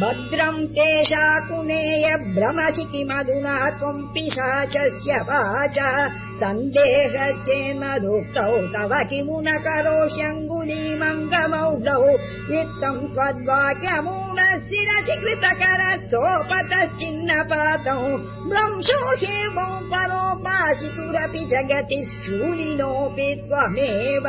भद्रम् केशाकुनेय भ्रमसि किमधुना त्वम् पिशाचस्य वाचः। सन्देह चेन्नोक्तौ तव किमु न करोष्यङ्गुलीमङ्गमौढौ वित्तम् त्वद्वाक्यमूढशिरसि कृतकरः सोपतश्चिन्न पातौ ब्रंशो हेमौ परोपासितुरपि जगति शूलिनोऽपि त्वमेव।